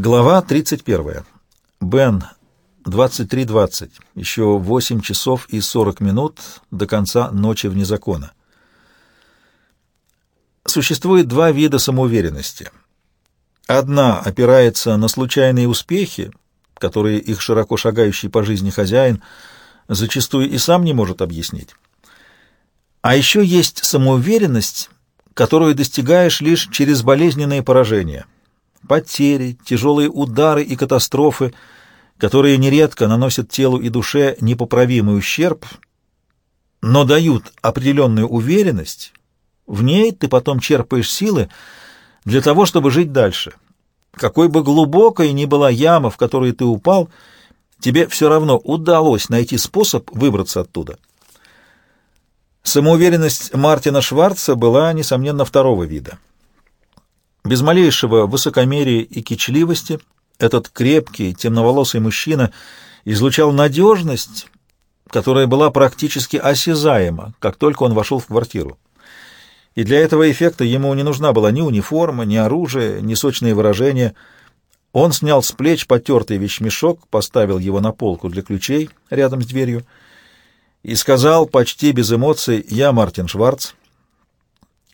Глава 31. Бен, 23.20. Еще 8 часов и 40 минут до конца ночи вне закона. Существует два вида самоуверенности. Одна опирается на случайные успехи, которые их широко шагающий по жизни хозяин зачастую и сам не может объяснить. А еще есть самоуверенность, которую достигаешь лишь через болезненные поражения – потери, тяжелые удары и катастрофы, которые нередко наносят телу и душе непоправимый ущерб, но дают определенную уверенность, в ней ты потом черпаешь силы для того, чтобы жить дальше. Какой бы глубокой ни была яма, в которую ты упал, тебе все равно удалось найти способ выбраться оттуда. Самоуверенность Мартина Шварца была, несомненно, второго вида. Без малейшего высокомерия и кичливости этот крепкий, темноволосый мужчина излучал надежность, которая была практически осязаема, как только он вошел в квартиру. И для этого эффекта ему не нужна была ни униформа, ни оружие, ни сочные выражения. Он снял с плеч потертый вещмешок, поставил его на полку для ключей рядом с дверью и сказал почти без эмоций «Я Мартин Шварц,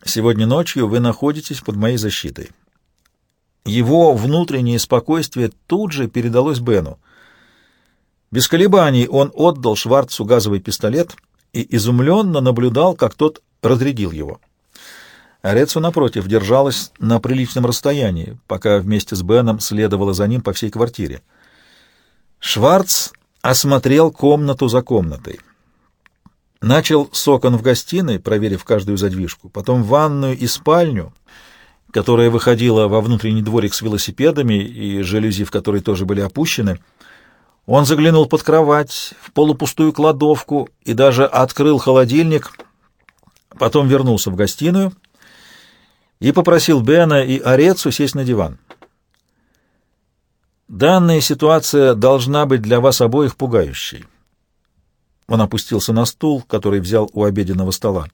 Сегодня ночью вы находитесь под моей защитой. Его внутреннее спокойствие тут же передалось Бену. Без колебаний он отдал Шварцу газовый пистолет и изумленно наблюдал, как тот разрядил его. Арецу, напротив, держалась на приличном расстоянии, пока вместе с Беном следовала за ним по всей квартире. Шварц осмотрел комнату за комнатой. Начал с окон в гостиной, проверив каждую задвижку, потом ванную и спальню, которая выходила во внутренний дворик с велосипедами и жалюзи, в которой тоже были опущены. Он заглянул под кровать, в полупустую кладовку и даже открыл холодильник, потом вернулся в гостиную и попросил Бена и Орецу сесть на диван. «Данная ситуация должна быть для вас обоих пугающей». Он опустился на стул, который взял у обеденного стола.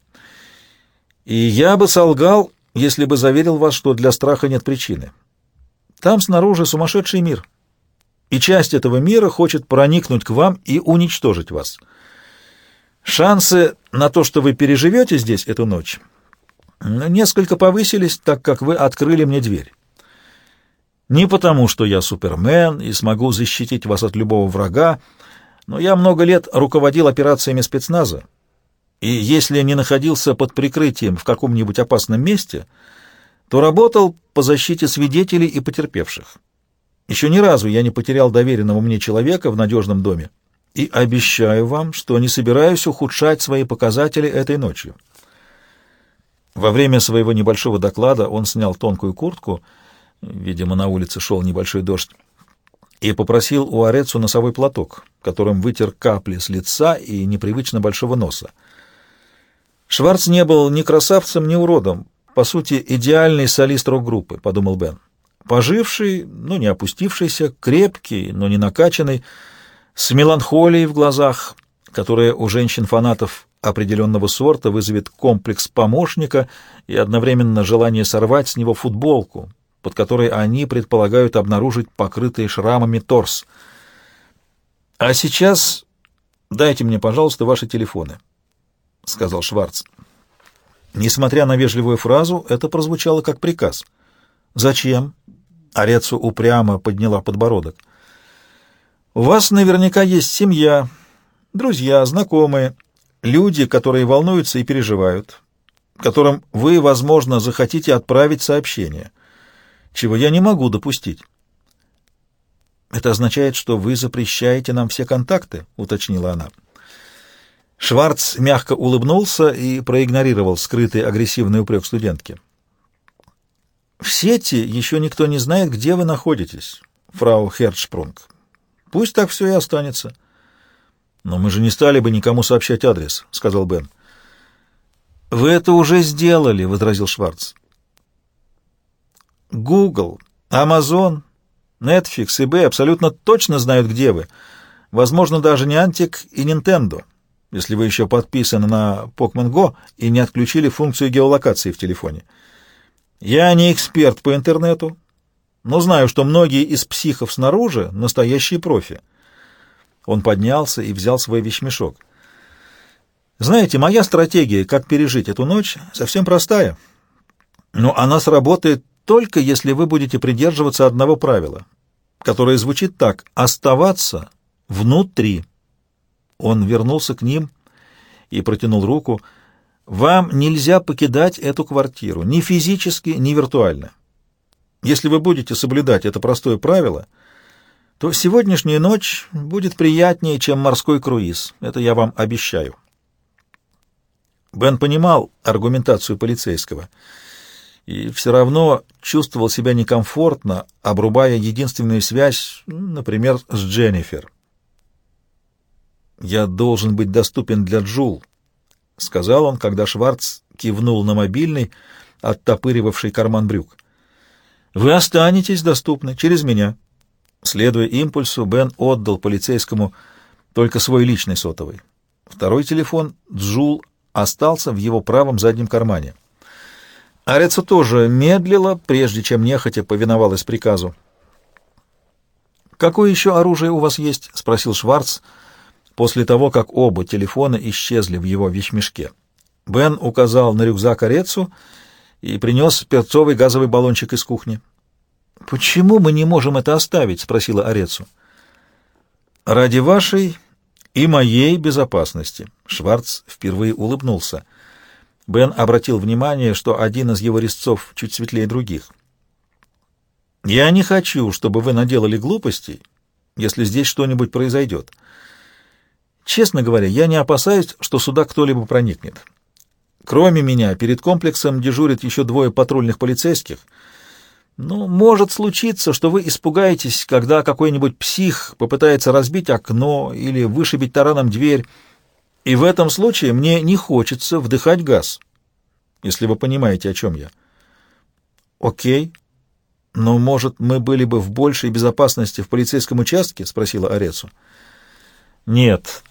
«И я бы солгал, если бы заверил вас, что для страха нет причины. Там снаружи сумасшедший мир, и часть этого мира хочет проникнуть к вам и уничтожить вас. Шансы на то, что вы переживете здесь эту ночь, несколько повысились, так как вы открыли мне дверь. Не потому, что я супермен и смогу защитить вас от любого врага, но я много лет руководил операциями спецназа, и если не находился под прикрытием в каком-нибудь опасном месте, то работал по защите свидетелей и потерпевших. Еще ни разу я не потерял доверенного мне человека в надежном доме, и обещаю вам, что не собираюсь ухудшать свои показатели этой ночью. Во время своего небольшого доклада он снял тонкую куртку, видимо, на улице шел небольшой дождь, и попросил у Арецу носовой платок, которым вытер капли с лица и непривычно большого носа. Шварц не был ни красавцем, ни уродом, по сути, идеальный солист рок-группы, — подумал Бен. Поживший, но не опустившийся, крепкий, но не накачанный, с меланхолией в глазах, которая у женщин-фанатов определенного сорта вызовет комплекс помощника и одновременно желание сорвать с него футболку, под которой они предполагают обнаружить покрытый шрамами торс. «А сейчас дайте мне, пожалуйста, ваши телефоны», — сказал Шварц. Несмотря на вежливую фразу, это прозвучало как приказ. «Зачем?» — Арецу упрямо подняла подбородок. «У вас наверняка есть семья, друзья, знакомые, люди, которые волнуются и переживают, которым вы, возможно, захотите отправить сообщение» чего я не могу допустить. «Это означает, что вы запрещаете нам все контакты?» — уточнила она. Шварц мягко улыбнулся и проигнорировал скрытый агрессивный упрек студентки. «В сети еще никто не знает, где вы находитесь, фрау Херцшпрунг. Пусть так все и останется». «Но мы же не стали бы никому сообщать адрес», — сказал Бен. «Вы это уже сделали», — возразил Шварц. Google, Amazon, Netflix, eBay абсолютно точно знают, где вы. Возможно, даже не Антик и Nintendo, если вы еще подписаны на Pokemon Go и не отключили функцию геолокации в телефоне. Я не эксперт по интернету, но знаю, что многие из психов снаружи — настоящие профи. Он поднялся и взял свой вещмешок. Знаете, моя стратегия, как пережить эту ночь, совсем простая. Но она сработает только если вы будете придерживаться одного правила, которое звучит так — оставаться внутри. Он вернулся к ним и протянул руку. «Вам нельзя покидать эту квартиру, ни физически, ни виртуально. Если вы будете соблюдать это простое правило, то сегодняшняя ночь будет приятнее, чем морской круиз. Это я вам обещаю». Бен понимал аргументацию полицейского и все равно чувствовал себя некомфортно, обрубая единственную связь, например, с Дженнифер. «Я должен быть доступен для Джул», — сказал он, когда Шварц кивнул на мобильный, оттопыривавший карман брюк. «Вы останетесь доступны через меня». Следуя импульсу, Бен отдал полицейскому только свой личный сотовый. Второй телефон Джул остался в его правом заднем кармане. Ареца тоже медлила, прежде чем нехотя повиновалась приказу. «Какое еще оружие у вас есть?» — спросил Шварц после того, как оба телефона исчезли в его вещмешке. Бен указал на рюкзак Арецу и принес перцовый газовый баллончик из кухни. «Почему мы не можем это оставить?» — спросила Арецу. «Ради вашей и моей безопасности». Шварц впервые улыбнулся. Бен обратил внимание, что один из его резцов чуть светлее других. «Я не хочу, чтобы вы наделали глупостей, если здесь что-нибудь произойдет. Честно говоря, я не опасаюсь, что сюда кто-либо проникнет. Кроме меня, перед комплексом дежурят еще двое патрульных полицейских — ну, может случиться, что вы испугаетесь, когда какой-нибудь псих попытается разбить окно или вышибить тараном дверь, и в этом случае мне не хочется вдыхать газ, если вы понимаете, о чем я. Окей. Но, может, мы были бы в большей безопасности в полицейском участке? — спросила Арецу. Нет.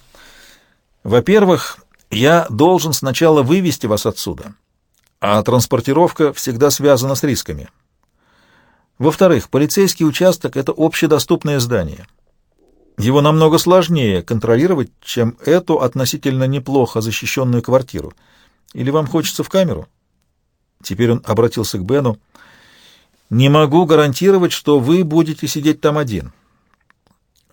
Во-первых, я должен сначала вывести вас отсюда, а транспортировка всегда связана с рисками. Во-вторых, полицейский участок — это общедоступное здание. Его намного сложнее контролировать, чем эту относительно неплохо защищенную квартиру. Или вам хочется в камеру? Теперь он обратился к Бену. «Не могу гарантировать, что вы будете сидеть там один.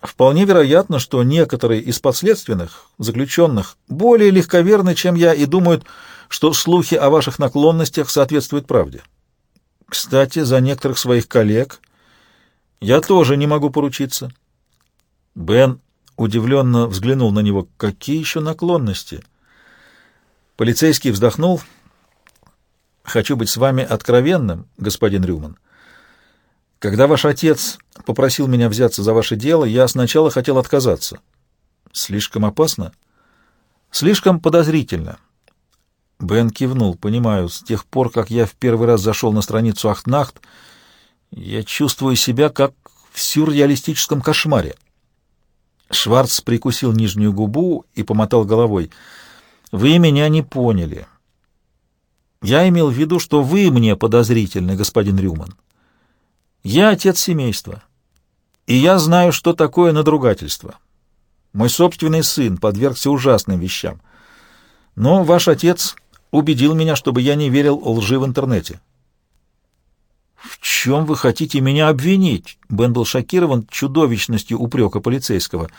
Вполне вероятно, что некоторые из подследственных, заключенных, более легковерны, чем я, и думают, что слухи о ваших наклонностях соответствуют правде. Кстати, за некоторых своих коллег я тоже не могу поручиться. Бен удивленно взглянул на него. Какие еще наклонности? Полицейский вздохнул. Хочу быть с вами откровенным, господин Рюман. Когда ваш отец попросил меня взяться за ваше дело, я сначала хотел отказаться. Слишком опасно? Слишком подозрительно. Бен кивнул. «Понимаю, с тех пор, как я в первый раз зашел на страницу Ахтнахт, я чувствую себя как в сюрреалистическом кошмаре». Шварц прикусил нижнюю губу и помотал головой. «Вы меня не поняли. Я имел в виду, что вы мне подозрительны, господин Рюман. Я отец семейства, и я знаю, что такое надругательство. Мой собственный сын подвергся ужасным вещам. Но ваш отец убедил меня, чтобы я не верил лжи в интернете. «В чем вы хотите меня обвинить?» Бен был шокирован чудовищностью упрека полицейского.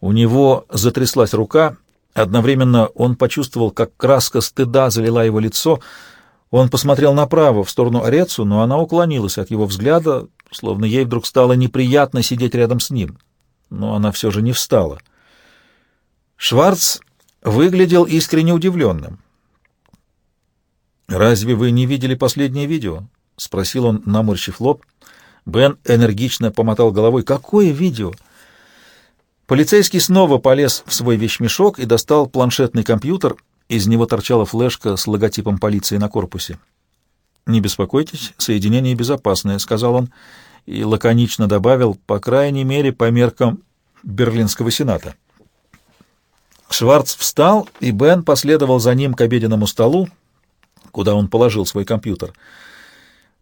У него затряслась рука. Одновременно он почувствовал, как краска стыда залила его лицо. Он посмотрел направо, в сторону Орецу, но она уклонилась от его взгляда, словно ей вдруг стало неприятно сидеть рядом с ним. Но она все же не встала. Шварц выглядел искренне удивленным. «Разве вы не видели последнее видео?» — спросил он, наморщив лоб. Бен энергично помотал головой. «Какое видео?» Полицейский снова полез в свой вещмешок и достал планшетный компьютер. Из него торчала флешка с логотипом полиции на корпусе. «Не беспокойтесь, соединение безопасное», — сказал он и лаконично добавил, по крайней мере, по меркам Берлинского сената. Шварц встал, и Бен последовал за ним к обеденному столу, куда он положил свой компьютер.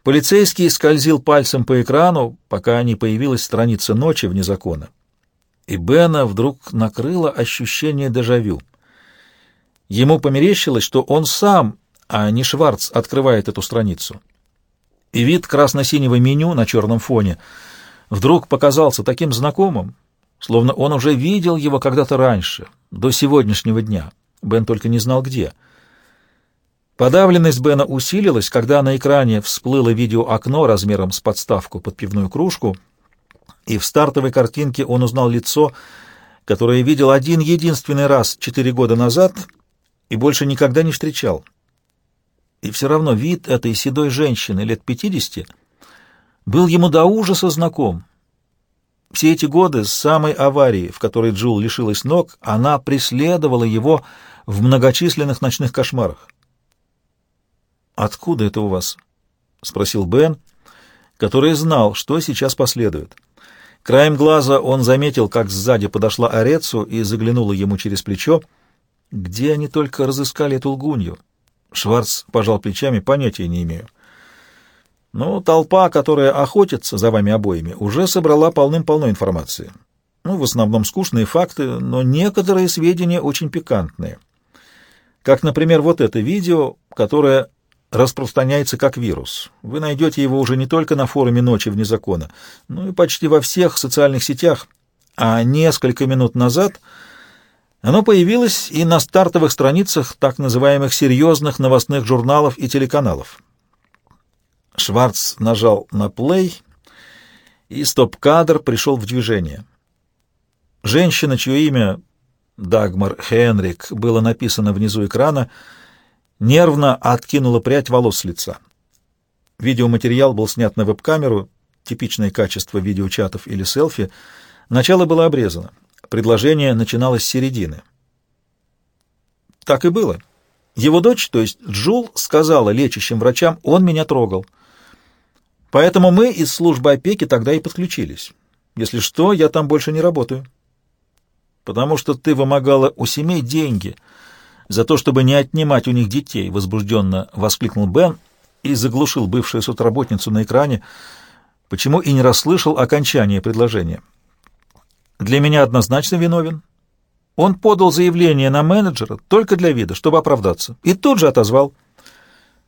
Полицейский скользил пальцем по экрану, пока не появилась страница ночи вне закона. И Бена вдруг накрыло ощущение дежавю. Ему померещилось, что он сам, а не Шварц, открывает эту страницу. И вид красно-синего меню на черном фоне вдруг показался таким знакомым, словно он уже видел его когда-то раньше, до сегодняшнего дня. Бен только не знал, где — Подавленность Бена усилилась, когда на экране всплыло видеоокно размером с подставку под пивную кружку, и в стартовой картинке он узнал лицо, которое видел один единственный раз четыре года назад и больше никогда не встречал. И все равно вид этой седой женщины лет пятидесяти был ему до ужаса знаком. Все эти годы с самой аварии, в которой Джул лишилась ног, она преследовала его в многочисленных ночных кошмарах. «Откуда это у вас?» — спросил Бен, который знал, что сейчас последует. Краем глаза он заметил, как сзади подошла Орецу и заглянула ему через плечо. Где они только разыскали эту лгунью? Шварц пожал плечами, понятия не имею. Но толпа, которая охотится за вами обоими, уже собрала полным-полно информации. Ну, в основном скучные факты, но некоторые сведения очень пикантные. Как, например, вот это видео, которое распространяется как вирус. Вы найдете его уже не только на форуме «Ночи вне закона», но и почти во всех социальных сетях, а несколько минут назад оно появилось и на стартовых страницах так называемых серьезных новостных журналов и телеканалов. Шварц нажал на плей, и стоп-кадр пришел в движение. Женщина, чье имя Дагмар Хенрик было написано внизу экрана, — нервно откинула прядь волос с лица. Видеоматериал был снят на веб-камеру, типичное качество видеочатов или селфи. Начало было обрезано. Предложение начиналось с середины. Так и было. Его дочь, то есть Джул, сказала лечащим врачам, он меня трогал. Поэтому мы из службы опеки тогда и подключились. Если что, я там больше не работаю. Потому что ты вымогала у семей деньги — за то, чтобы не отнимать у них детей, возбужденно воскликнул Бен и заглушил бывшую соцработницу на экране, почему и не расслышал окончание предложения. Для меня однозначно виновен. Он подал заявление на менеджера только для вида, чтобы оправдаться, и тут же отозвал,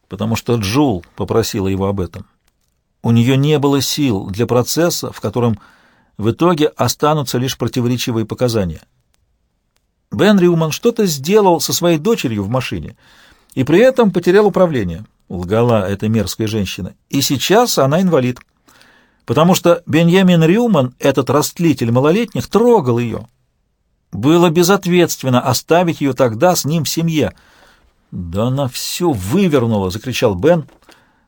потому что Джул попросила его об этом. У нее не было сил для процесса, в котором в итоге останутся лишь противоречивые показания. Бен Рюман что-то сделал со своей дочерью в машине и при этом потерял управление. Лгала эта мерзкая женщина. И сейчас она инвалид. Потому что Беньямин Рюман, этот растлитель малолетних, трогал ее. Было безответственно оставить ее тогда с ним в семье. «Да она все вывернула!» — закричал Бен,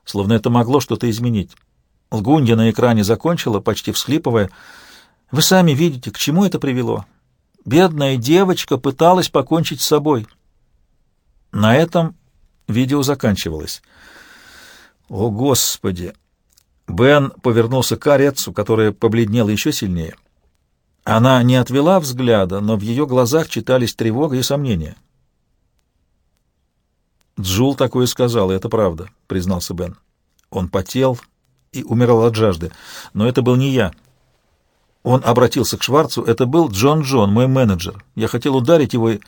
словно это могло что-то изменить. Лгунья на экране закончила, почти всхлипывая. «Вы сами видите, к чему это привело. Бедная девочка пыталась покончить с собой. На этом видео заканчивалось. О, Господи! Бен повернулся к Арецу, которая побледнела еще сильнее. Она не отвела взгляда, но в ее глазах читались тревога и сомнения. «Джул такое сказал, и это правда», — признался Бен. Он потел и умирал от жажды, но это был не я. Он обратился к Шварцу. «Это был Джон Джон, мой менеджер. Я хотел ударить его и...»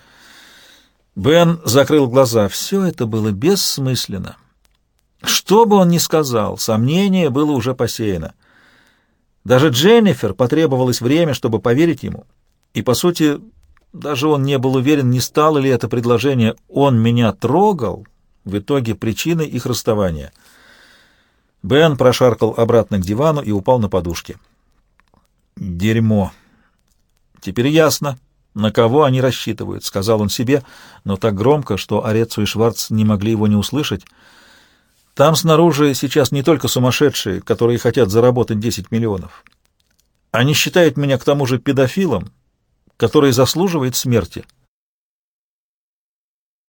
Бен закрыл глаза. Все это было бессмысленно. Что бы он ни сказал, сомнение было уже посеяно. Даже Дженнифер потребовалось время, чтобы поверить ему. И, по сути, даже он не был уверен, не стало ли это предложение «он меня трогал» в итоге причиной их расставания. Бен прошаркал обратно к дивану и упал на подушки. Дерьмо. Теперь ясно, на кого они рассчитывают, сказал он себе, но так громко, что Орецу и Шварц не могли его не услышать. Там снаружи сейчас не только сумасшедшие, которые хотят заработать 10 миллионов. Они считают меня к тому же педофилом, который заслуживает смерти.